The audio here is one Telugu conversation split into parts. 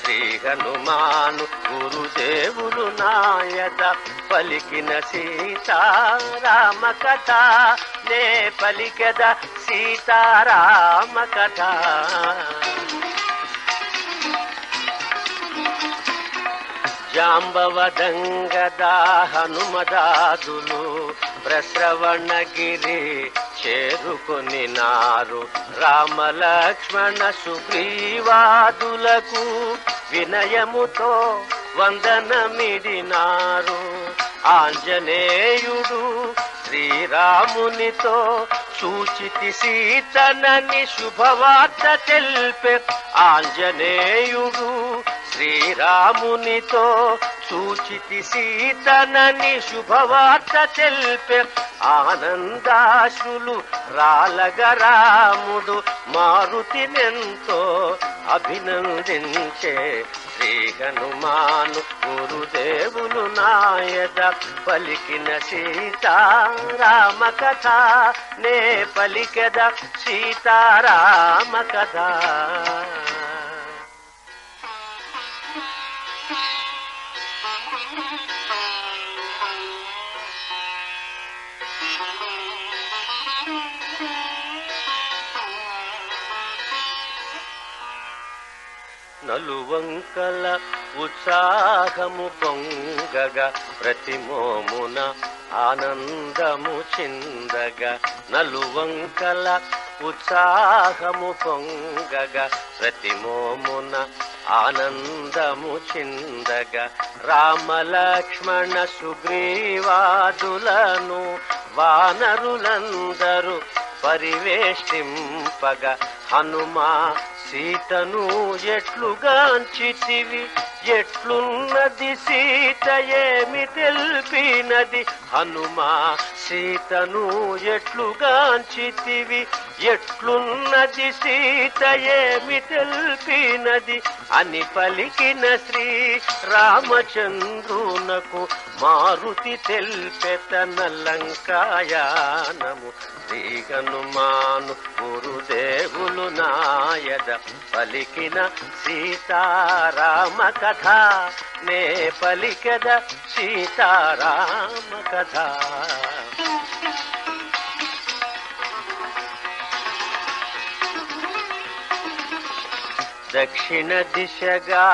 శ్రీ హనుమాను గురుదేవులు నాయద పలికిన సీతారామ కథ. నే పలికద సీతారామ కథ. జాంబవదంగదా హనుమదాదులు ప్రశ్రవణగిరి చేరుకొని నారు రామలక్ష్మణ సుగ్రీవాదులకు వినయముతో వందనమిడినారు. ఆంజనేయుడు శ్రీరామునితో సూచితి సీతనని శుభవార్త తెల్పె ఆంజనేయుడు శ్రీరామునితో సూచితి సీతనని శుభవార్త తెల్పె ఆనందాశ్రులు రాలగరాముడు మారుతినెంతో అభినందించే శ్రీ హనుమాను గురుదేవులు నాయద పలికిన సీతారామ కథ నే పలికద సీతారామ కథ. నలువంకల ఉత్సాహము పొంగగా ప్రతిమోమున ఆనందము చిందగా. నలువంకల ఉత్సాహము పొంగగా ప్రతిమోమున ఆనందము చిందగా. రామలక్ష్మణ సుగ్రీవాదులను వానరులందరూ పరివేష్టింపగా హనుమా సీతను ఎట్లుగాంచితివి ఎట్లున్నది సీత ఏమి తెల్పినది? హనుమా సీతను ఎట్లుగాంచితివి ఎట్లున్నది సీత ఏమి తెల్పినది? అని పలికిన శ్రీ రామచంద్రునకు మారుతి తెల్పెతన లంకాయానము శ్రీ హనుమాను గురుదేవులు నాయద పలికిన సీతారామ కథ. నే పలికద సీతారామ కథ. దక్షిణ దిశగా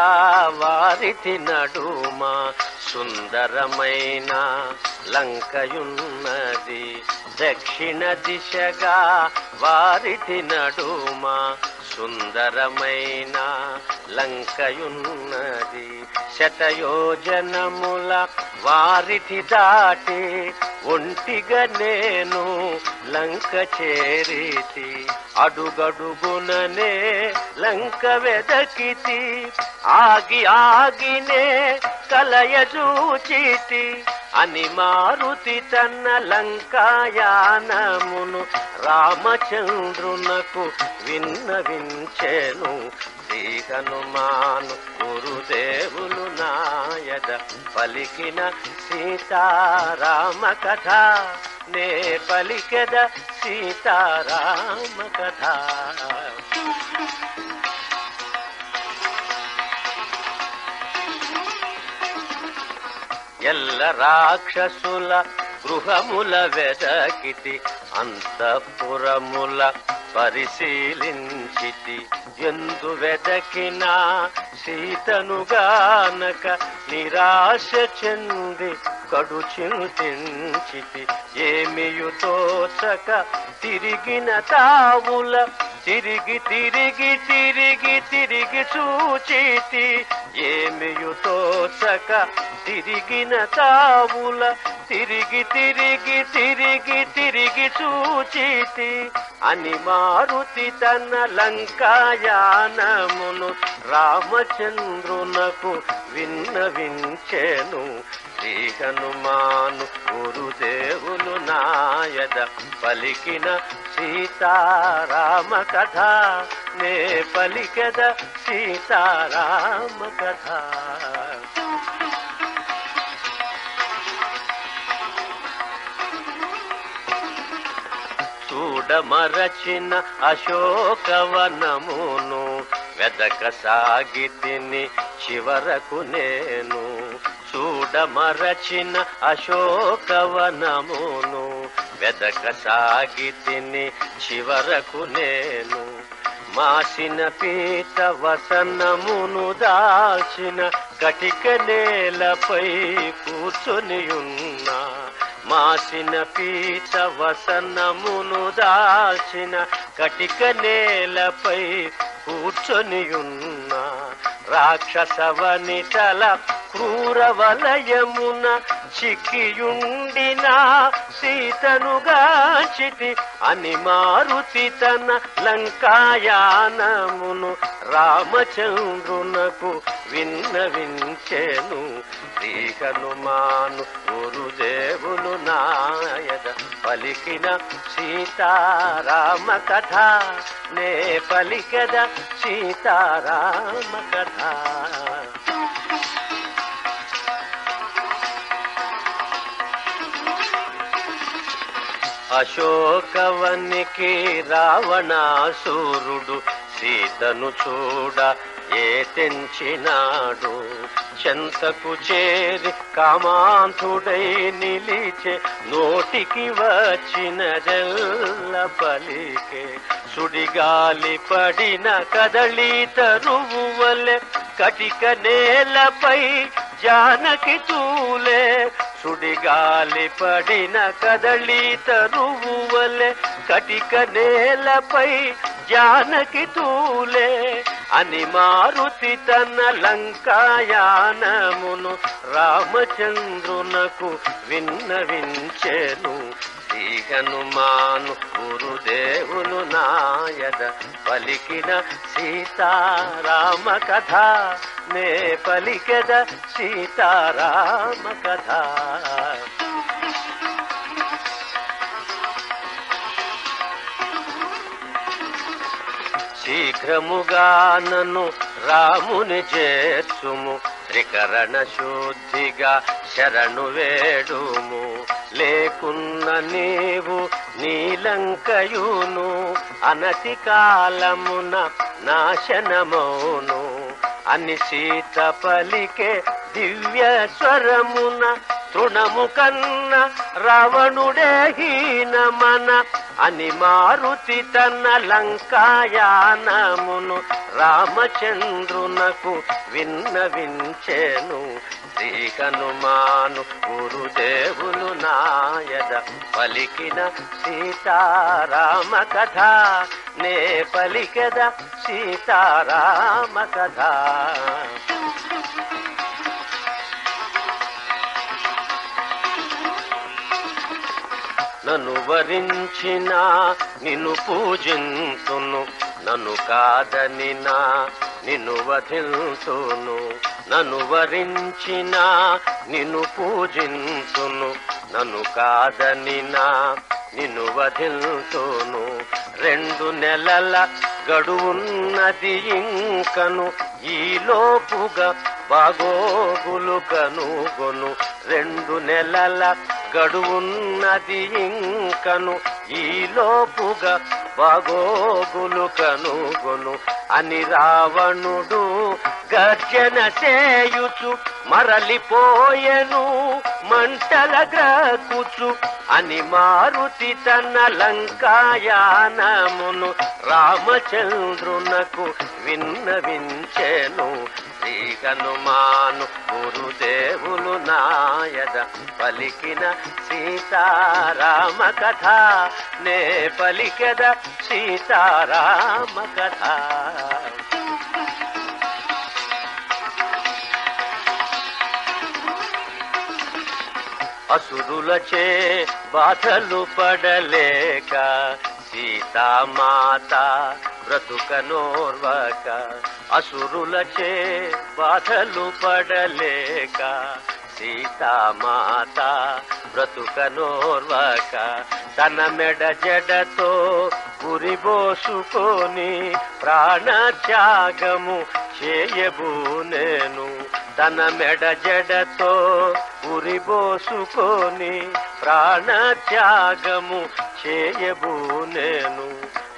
వారితి నడుమ సుందరమైన లంకయున్నది. దక్షిణ దిశగా వారితి నడుమ సుందరమైన లంకయున్నది శతయోజనముల వారిటి దాటి ఒంటిగా నేను లంక చేరితి. అడుగడుగుననే లంక వెదకితి. ఆగి ఆగినే కలయజూచితి. అని మారుతి తన్న లంకాయానమును రామచంద్రునకు విన్నవించెను. శ్రీ హనుమాను గురుదేవులు నాయద పలికిన సీతారామ కథ నే పలికెద సీతారామ కథ ఎల్ల రాక్షసుల గృహముల వెదకితి అంతఃపురముల పరిశీలించితి. ఎందు వెదకినా సీతను గానక నిరాశ చెంది కడు చింతించితి. ఏమియు తోచక తిరిగిన తావుల తిరిగి తిరిగి తిరిగి తిరిగి చూచితి ఏమియు తోచక తిరిగిన తావుల తిరిగి తిరిగి తిరిగి తిరిగి చూచితి అని మారుతి తన లంకాయానమును రామచంద్రునకు విన్నవించెను. శ్రీ హనుమాను గురుదేవులు నాయద పలికిన సీతారామ కథ. నే పలికద సీతారామ కథ. చూడమరచిన అశోకవనమును వెదక సాగితిని చివరకు నేను చూడమరచిన అశోకవనమును వెదక సాగితిని చివరకు నేను. మాసిన పీత వసనమును దాల్చిన కటిక నేలపై కూర్చొని ఉన్నా మాసిన పీత వసనమును దాల్చిన కటిక నేలపై కూర్చొని ఉన్నా రాక్షసవనితల క్రూర వలయమున చిక్కియుండిన సీతనుగాచితి అని మారుతి తన లంకాయానమును రామచంద్రునకు విన్నవించెను. శ్రీ హనుమాను గురుదేవులు నాయద పలికిన సీతారామ కథ. నే పలికద సీతారామ కథ. అశోకవనికి రావణాసూరుడు సీతను చూడ ఏ తెంచినాడు. చెంతకు చేరి కామాంతుడై నిలిచే నోటికి వచ్చినదెల్ల పలికే సుడిగాలి పడిన కదళి తరువు వలె కటిక నేలపై జానకి తూలే. సుడిగాలి పడిన కదళి తరువు కటిక నేలపై జానకి తూలే. అని మారుతి తన లంకాయానమును రామచంద్రునకు విన్నవించెను. శ్రీ హనుమాను గురుదేవులు నాయద పలికిన సీతారామ కథ. నే పలికెద సీతారామ కథ. శీఘ్రముగా నన్ను రాముని చేర్చుము. త్రికరణ శుద్ధిగా శరణు వేడుము. లేకున్న నీవు నీలంకయును అనతి కాలమున నాశనమౌను. అని సీత పలికే దివ్య స్వరమున తృణము కన్న రావణుడే హీనమన అని మారుతి తన లంకాయానమును రామచంద్రునకు విన్నవించెను. శ్రీ హనుమాను గురుదేవులు నాయద పలికిన సీతారామ కథ. నే పలికద సీతారామ కథ. నన్ను వరించిన నిన్ను పూజింతును నన్ను కాదనినా నిన్ను వధింతును నన్ను వరించిన నిన్ను పూజింతును నన్ను కాదనినా నిన్ను వధింతును రెండు నెలల గడువున్నది ఇంకను ఈలోపుగా బాగోగులు కనుగొను రెండు నెలల గడువున్నది ఇంకను ఈలోపుగా బాగోగులు కనుగొను. అని రావణుడు గర్జన చేయుచు మరలిపోయెను మంటల గ్రకుచు అని మారుతి తన లంకాయానమును రామచంద్రునకు విన్నవించెను. శ్రీ హనుమాను గురుదేవులు నాయద పలికిన సీతారామ కథ నే పలికద సీతారామ కథ అసురులచే బాధలు పడలేక సీతామాత బ్రతుకనోర్వక. అసురులచే బాధలు పడలేక సీతామాత బ్రతుకనోర్వక. తన మెడ జడతో గురిబోసుకొని ప్రాణత్యాగము చేయబూనేను. తన మెడ జడతో ఉరిబోసుకొని ప్రాణత్యాగము చేయబూనేను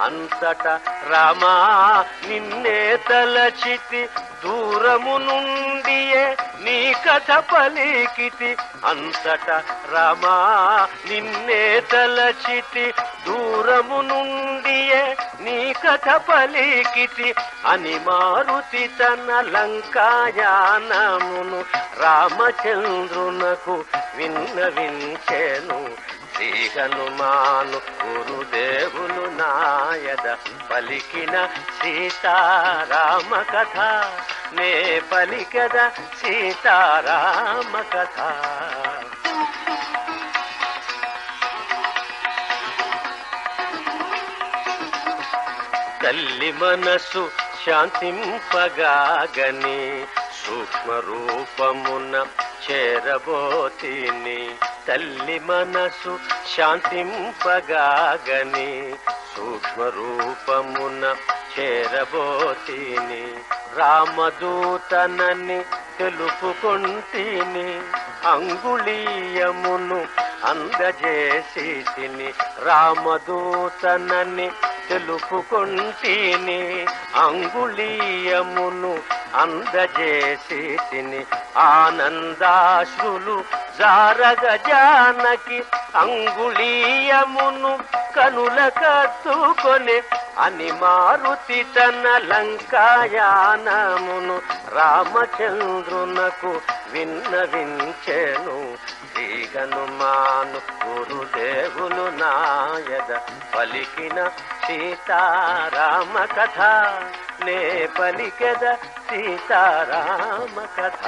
అంతట రామా నిన్నే తలచితి దూరము నుండియే నీ కథ పలికితి. అంతట రామా నిన్నే తలచితి దూరము నుండియే నీ కథ పలికితి. అని మారుతి తన లంకాయానమును రామచంద్రునకు విన్నవించెను. శ్రీ హనుమాను గురుదేవులు నాయద పలికిన సీతారామ కథ నే పలికద సీతారామ కథ తల్లి మనసు శాంతింపగాగని సూక్ష్మ రూపమున చేరబోతిని తల్లి మనసు శాంతింపగాగని సూక్ష్మ రూపమున చేరబోతిని రామదూతనని తెలుపుకుంటిని అంగుళీయమును అందజేసి తిని రామదూతనని తెలుపుకొంటిని అంగుళీయమును అందజేసి తిని ఆనందాశ్రులు జారగ జానకి అంగుళీయమును కనుల కత్తుకొని అని మారుతి తన లంకాయానమును రామచంద్రునకు విన్నవించెను. శ్రీ హనుమాను గురుదేవులు నాయద పలికిన సీతారామ కథ. నే పలికెద సీతారామ కథ.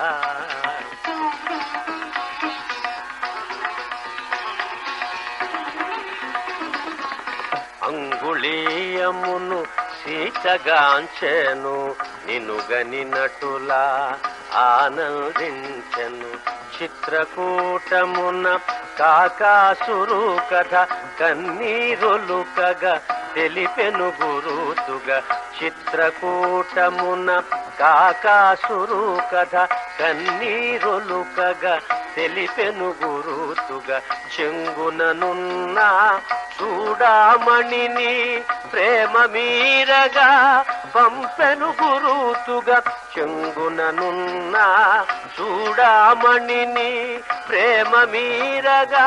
అంగుళీయమును సీతగాంచెను నినుగనినటులా ఆనందించెను చిత్రకూటమున కాకాసురు కథ కన్నీరులుకగా తెలిపెను గురుతుగా. చిత్రకూటమున కాకాసురు కథ కన్నీరులుకగా తెలిపెను గురుతుగా చెంగుననున్న చూడమణిని ప్రేమ మీరగా పంపెను గురుతుగా చెంగుననున్న చూడమణిని ప్రేమ మీరగా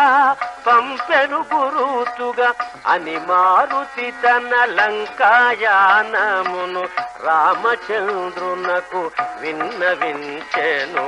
పంపెను గురుతుగా అని మారుతి తన లంకాయానమును రామచంద్రునకు విన్నవించెను.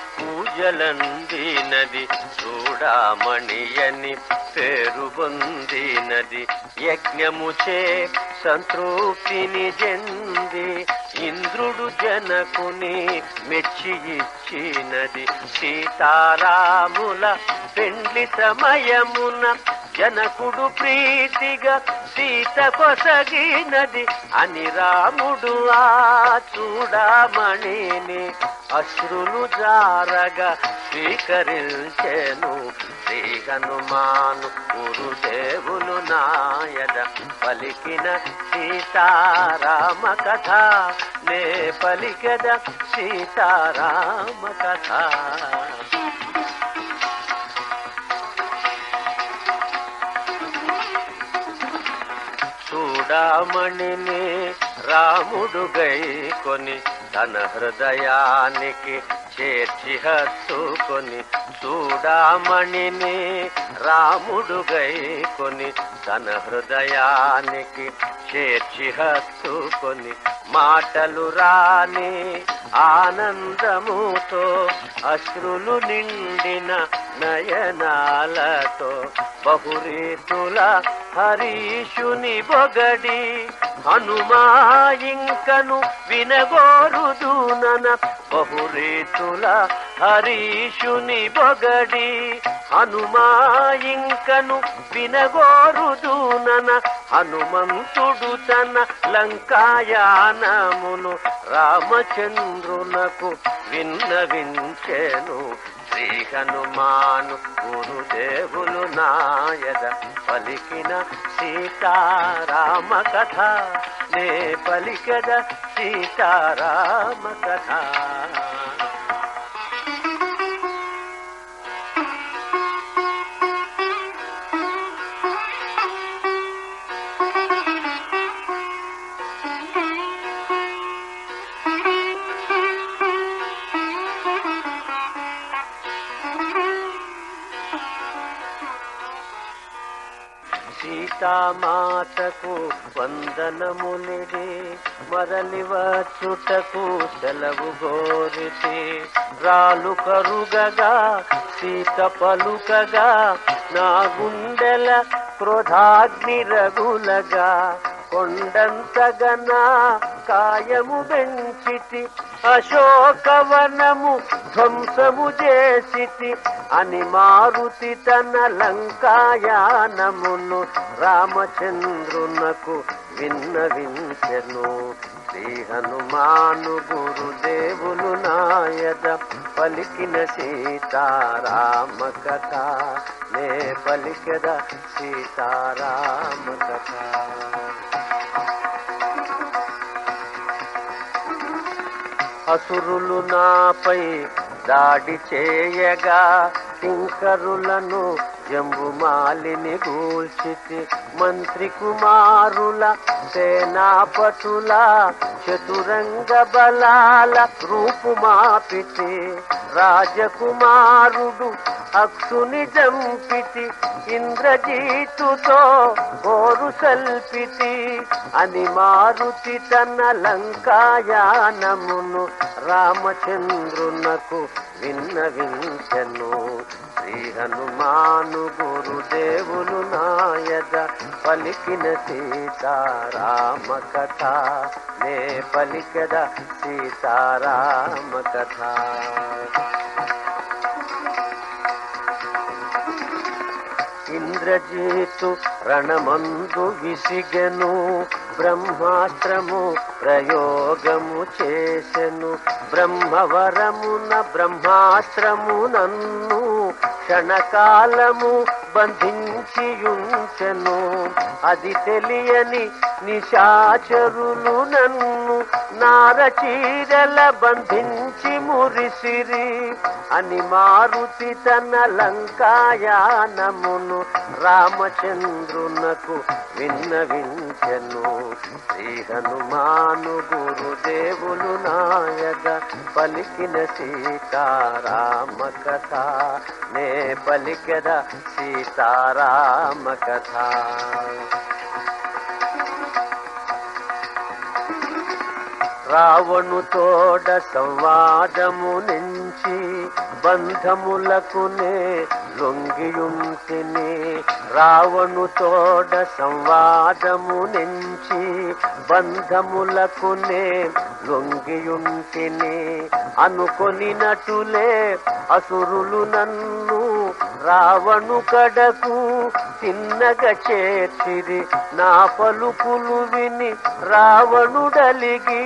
పూజలందినది చూడామణియని పేరు పొందినది. యజ్ఞముచే సంతృప్తిని జంది ఇంద్రుడు జనకుని మెచ్చి ఇచ్చినది. సీతారాముల పెండ్లి సమయమున జనకుడు ప్రీతిగా సీత కొసగినది అని రాముడు ఆ చూడమణిని అశ్రులు జారగా స్వీకరించెను. శ్రీ హనుమాను గురుదేవులు నాయద పలికిన సీతారామ కథ నే పలికద సీతారామ కథ రామణిని రాముడు కొని తన హృదయానికి చేర్చి హత్తుకొని చూడామణిని రాముడు కొని తన హృదయానికి చేర్చి హత్తుకొని మాటలు రాని ఆనందముతో అశ్రులు నిండిన నయనాలతో బహురీతుల హరీషుని బొగడి హనుమా ఇంకను వినగోరు వినగోరుదునన బహురీతుల హరీషుని బొగడి హనుమా ఇంకను వినగోరుదునన హనుమంతుడు తన లంకాయానమును రామచంద్రునకు విన్నవించెను. శ్రీ హనుమాను గురుదేవులు నాయద. పలికిన సీతారామ కథ నే పలికద సీతారామ కథ. సీతామాతకు వందనమునిది మరలి వచ్చుటకు సెలవు గోరితి రాలు కరుగగా సీత పలుకగా నా గుండెల క్రోధాగ్ని రగులగా కొండంతగనా కాయము పెంచితి అశోకవనము ధ్వంసము చేసి అని మారుతి తన లంకాయానమును రామచంద్రునకు విన్నవించెను. శ్రీ హనుమాను గురుదేవులు నాయద పలికిన సీతారామ కథ నే పలికద సీతారామ కథ అసురులు నాపై దాడి చేయగా టింకరులను జంబు జంబుమాలిని కూల్చితి మంత్రి కుమారుల సేనాపటుల చతురంగ బలాల రూపుమాపితి. రాజకుమారుడు అక్షుని జంపితి ఇంద్రజీతుతో గోరు సల్పితి. అని మారుతి తన లంకాయానమును రామచంద్రునకు విన్నవించను. శ్రీ హనుమాను గురుదేవులు నాయద పలికిన సీతారామ కథ నే పలికద సీతారామ కథ ఇంద్రజీతు రణమందు విసిగెను బ్రహ్మాస్త్రము ప్రయోగము చేసెను. బ్రహ్మవరమున బ్రహ్మాస్త్రము నన్ను క్షణకాలము బంధించియుంచెను. అది తెలియని నిశాచరులు నన్ను నార చీరల బంధించి మురిసిరి అని మారుతి తన లంకాయానమును రామచంద్రునకు విన్నవించను. శ్రీ హనుమాను గురుదేవులు నాయక పలికిన సీతారామ కథ నే పలికద సీతారామ కథ రావణు తోడ సంవాదము నుంచి బంధములకునే లొంగియుంటిని. రావణు తోడ సంవాదము నుంచి బంధములకునే లొంగియుంటిని. అనుకొనినటులే అసురులు నన్ను రావణు కడకు చిన్నగా చేర్చిది నా పలుకులు విని రావణుడలిగి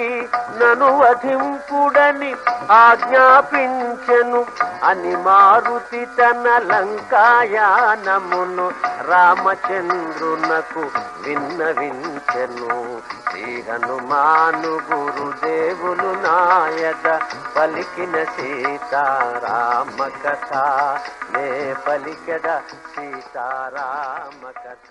నను వధింపుడని ఆజ్ఞాపించెను. అని మారుతి తన లంకాయానమును రామచంద్రునకు విన్నవించెను. శ్రీ హనుమాను గురుదేవులు నాయక పలికిన సీతారామ కథ నే పలికద సీతారామ కథ.